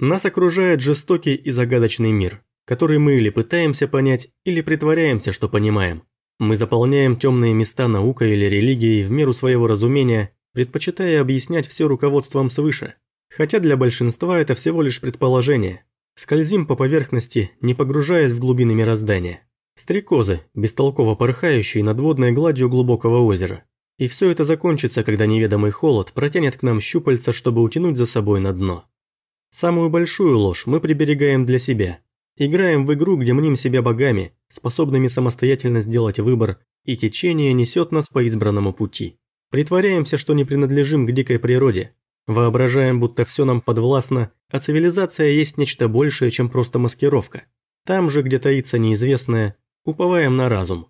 Нас окружает жестокий и загадочный мир, который мы или пытаемся понять, или притворяемся, что понимаем. Мы заполняем темные места наукой или религией в меру своего разумения, предпочитая объяснять все руководством свыше. Хотя для большинства это всего лишь предположение. Скользим по поверхности, не погружаясь в глубины мироздания. Стрекозы, бестолково порхающие над водной гладью глубокого озера. И все это закончится, когда неведомый холод протянет к нам щупальца, чтобы утянуть за собой на дно. Самую большую ложь мы приберегаем для себя. Играем в игру, где мним себя богами, способными самостоятельно сделать выбор, и течение несет нас по избранному пути. Притворяемся, что не принадлежим к дикой природе. Воображаем, будто все нам подвластно, а цивилизация есть нечто большее, чем просто маскировка. Там же, где таится неизвестное, уповаем на разум.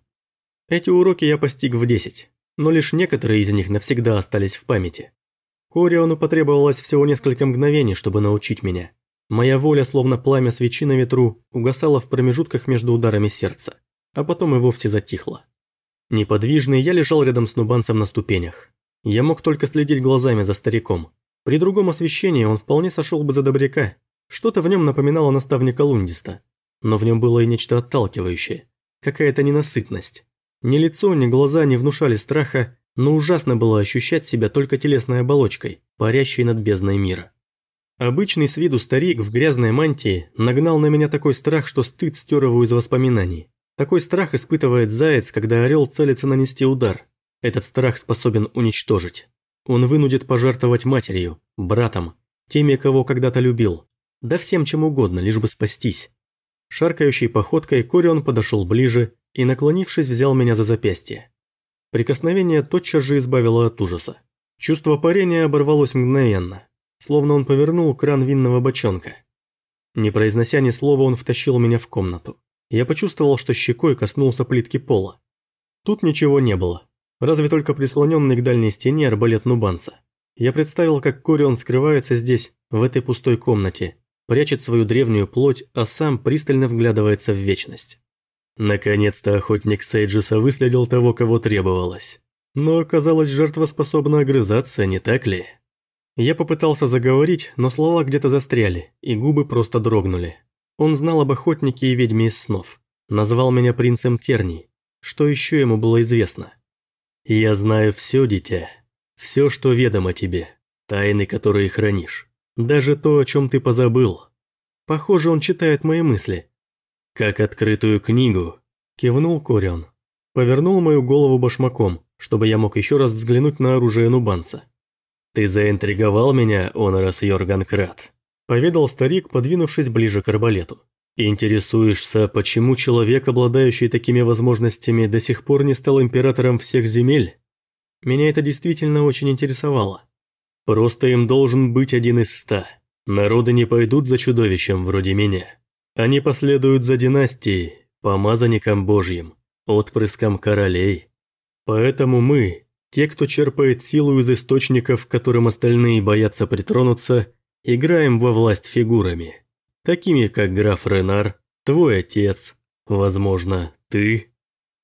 Эти уроки я постиг в 10 но лишь некоторые из них навсегда остались в памяти. Кориону потребовалось всего несколько мгновений, чтобы научить меня. Моя воля, словно пламя свечи на ветру, угасала в промежутках между ударами сердца, а потом и вовсе затихла. Неподвижный, я лежал рядом с нубанцем на ступенях. Я мог только следить глазами за стариком. При другом освещении он вполне сошел бы за добряка. Что-то в нем напоминало наставника Лундиста. Но в нем было и нечто отталкивающее. Какая-то ненасытность. Ни лицо, ни глаза не внушали страха, но ужасно было ощущать себя только телесной оболочкой, парящей над бездной мира. Обычный с виду старик в грязной мантии нагнал на меня такой страх, что стыд стер его из воспоминаний. Такой страх испытывает заяц, когда орел целится нанести удар. Этот страх способен уничтожить. Он вынудит пожертвовать матерью, братом, теми, кого когда-то любил. Да всем чем угодно, лишь бы спастись. Шаркающей походкой Корион подошел ближе и, наклонившись, взял меня за запястье. Прикосновение тотчас же избавило от ужаса. Чувство парения оборвалось мгновенно, словно он повернул кран винного бочонка. Не произнося ни слова, он втащил меня в комнату. Я почувствовал, что щекой коснулся плитки пола. Тут ничего не было, разве только прислоненный к дальней стене арбалет нубанца. Я представил, как Корион скрывается здесь, в этой пустой комнате, прячет свою древнюю плоть, а сам пристально вглядывается в вечность. Наконец-то охотник Сейджиса выследил того, кого требовалось. Но оказалось, жертва способна огрызаться, не так ли? Я попытался заговорить, но слова где-то застряли, и губы просто дрогнули. Он знал об охотнике и ведьме из снов. Назвал меня принцем Терни. Что еще ему было известно? «Я знаю все, дитя. Все, что ведомо тебе. Тайны, которые хранишь. Даже то, о чем ты позабыл. Похоже, он читает мои мысли, «Как открытую книгу», – кивнул Корион. Повернул мою голову башмаком, чтобы я мог еще раз взглянуть на оружие нубанца. «Ты заинтриговал меня, Онорас Йорганкрат», – поведал старик, подвинувшись ближе к арбалету. «Интересуешься, почему человек, обладающий такими возможностями, до сих пор не стал императором всех земель?» Меня это действительно очень интересовало. Просто им должен быть один из ста. Народы не пойдут за чудовищем вроде меня. Они последуют за династией, помазанником Божьим, отпрыском королей. Поэтому мы, те, кто черпает силу из источников, которым остальные боятся притронуться, играем во власть фигурами. Такими, как граф Ренар, твой отец, возможно, ты.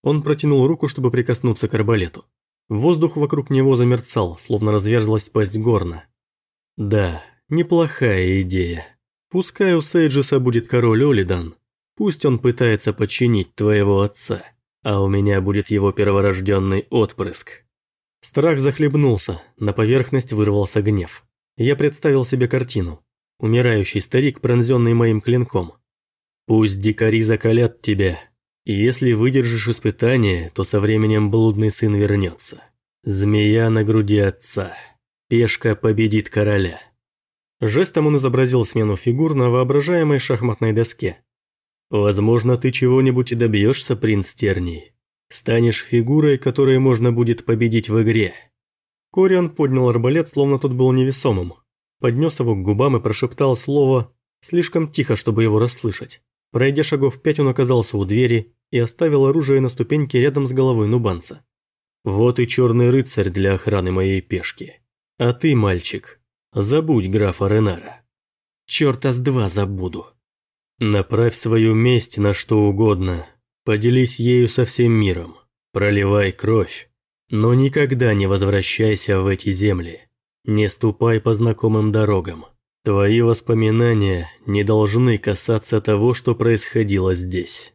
Он протянул руку, чтобы прикоснуться к арбалету. Воздух вокруг него замерцал, словно разверзлась пасть горна. Да, неплохая идея. Пускай у Сейджиса будет король Олидан. Пусть он пытается подчинить твоего отца, а у меня будет его перворожденный отпрыск. Страх захлебнулся, на поверхность вырвался гнев. Я представил себе картину. Умирающий старик, пронзенный моим клинком. Пусть дикари закалят тебя, и если выдержишь испытание, то со временем блудный сын вернется. Змея на груди отца. Пешка победит короля. Жестом он изобразил смену фигур на воображаемой шахматной доске. «Возможно, ты чего-нибудь и добьешься, принц Терний. Станешь фигурой, которой можно будет победить в игре». Кориан поднял арбалет, словно тот был невесомым. Поднес его к губам и прошептал слово слишком тихо, чтобы его расслышать. Пройдя шагов пять, он оказался у двери и оставил оружие на ступеньке рядом с головой нубанца. «Вот и черный рыцарь для охраны моей пешки. А ты, мальчик, Забудь графа Ренара. Чёрта с два забуду. Направь свою месть на что угодно. Поделись ею со всем миром. Проливай кровь. Но никогда не возвращайся в эти земли. Не ступай по знакомым дорогам. Твои воспоминания не должны касаться того, что происходило здесь.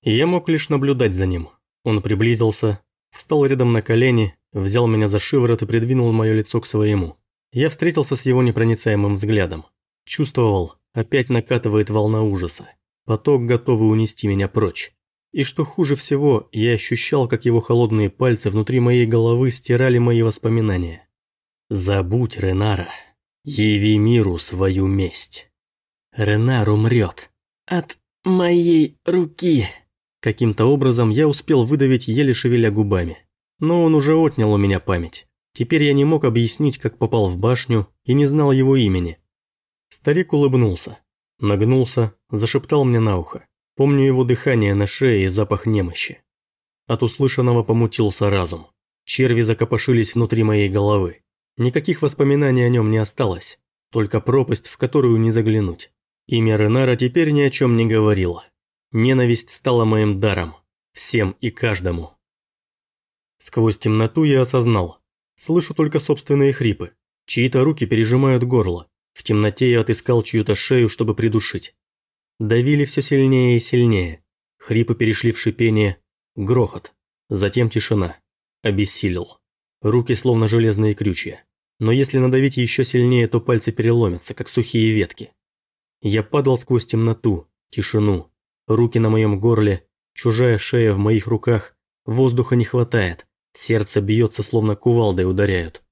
Я мог лишь наблюдать за ним. Он приблизился, встал рядом на колени, взял меня за шиворот и придвинул мое лицо к своему. Я встретился с его непроницаемым взглядом. Чувствовал, опять накатывает волна ужаса. Поток, готовый унести меня прочь. И что хуже всего, я ощущал, как его холодные пальцы внутри моей головы стирали мои воспоминания. «Забудь Ренара. Яви миру свою месть. Ренар умрет. От моей руки». Каким-то образом я успел выдавить, еле шевеля губами. Но он уже отнял у меня память. Теперь я не мог объяснить, как попал в башню, и не знал его имени. Старик улыбнулся. Нагнулся, зашептал мне на ухо. Помню его дыхание на шее и запах немощи. От услышанного помутился разум. Черви закопошились внутри моей головы. Никаких воспоминаний о нем не осталось, только пропасть, в которую не заглянуть. Имя Ренара теперь ни о чем не говорило. Ненависть стала моим даром. Всем и каждому. Сквозь темноту я осознал. Слышу только собственные хрипы. Чьи-то руки пережимают горло. В темноте я отыскал чью-то шею, чтобы придушить. Давили все сильнее и сильнее. Хрипы перешли в шипение. Грохот. Затем тишина. Обессилел. Руки словно железные крючья. Но если надавить еще сильнее, то пальцы переломятся, как сухие ветки. Я падал сквозь темноту, тишину. Руки на моем горле, чужая шея в моих руках. Воздуха не хватает. Сердце бьется, словно кувалдой ударяют.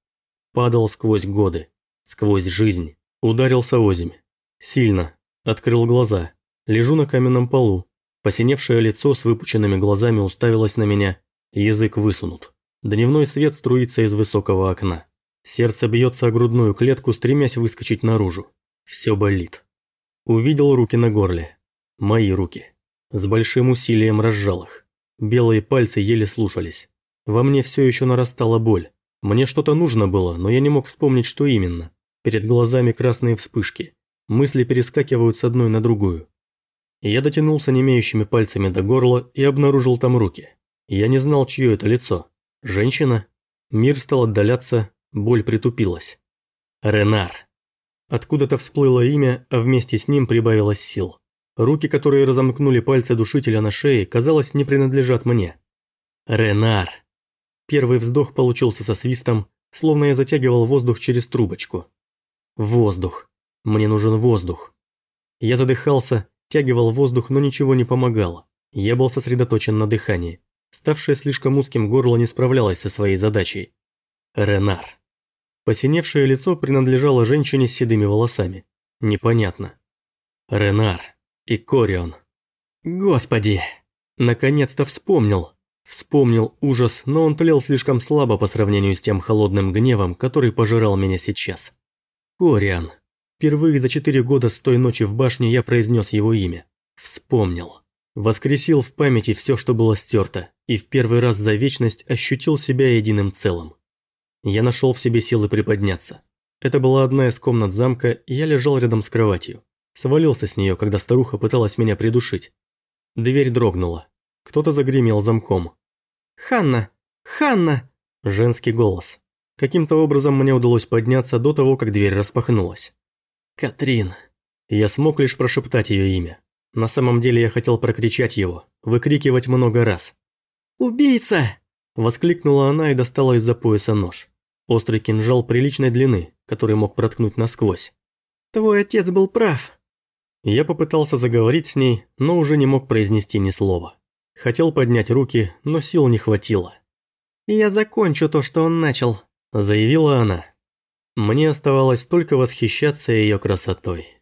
Падал сквозь годы, сквозь жизнь. Ударился озимь. Сильно. Открыл глаза. Лежу на каменном полу. Посиневшее лицо с выпученными глазами уставилось на меня. Язык высунут. Дневной свет струится из высокого окна. Сердце бьется о грудную клетку, стремясь выскочить наружу. Все болит. Увидел руки на горле. Мои руки. С большим усилием разжал их. Белые пальцы еле слушались. Во мне все еще нарастала боль. Мне что-то нужно было, но я не мог вспомнить, что именно. Перед глазами красные вспышки. Мысли перескакивают с одной на другую. Я дотянулся немеющими пальцами до горла и обнаружил там руки. Я не знал, чье это лицо. Женщина? Мир стал отдаляться, боль притупилась. Ренар. Откуда-то всплыло имя, а вместе с ним прибавилось сил. Руки, которые разомкнули пальцы душителя на шее, казалось, не принадлежат мне. Ренар. Первый вздох получился со свистом, словно я затягивал воздух через трубочку. Воздух. Мне нужен воздух. Я задыхался, тягивал воздух, но ничего не помогало. Я был сосредоточен на дыхании. Ставшее слишком узким горло не справлялось со своей задачей. Ренар. Посиневшее лицо принадлежало женщине с седыми волосами. Непонятно. Ренар. И Корион. Господи! Наконец-то вспомнил. Вспомнил ужас, но он тлел слишком слабо по сравнению с тем холодным гневом, который пожирал меня сейчас. Кориан. Впервые за четыре года с той ночи в башне я произнес его имя. Вспомнил. Воскресил в памяти все, что было стерто, и в первый раз за вечность ощутил себя единым целым. Я нашел в себе силы приподняться. Это была одна из комнат замка, и я лежал рядом с кроватью. Свалился с нее, когда старуха пыталась меня придушить. Дверь дрогнула. Кто-то загремел замком. «Ханна! Ханна!» Женский голос. Каким-то образом мне удалось подняться до того, как дверь распахнулась. «Катрин!» Я смог лишь прошептать ее имя. На самом деле я хотел прокричать его, выкрикивать много раз. «Убийца!» – воскликнула она и достала из-за пояса нож. Острый кинжал приличной длины, который мог проткнуть насквозь. «Твой отец был прав!» Я попытался заговорить с ней, но уже не мог произнести ни слова. Хотел поднять руки, но сил не хватило. «Я закончу то, что он начал», – заявила она. Мне оставалось только восхищаться ее красотой.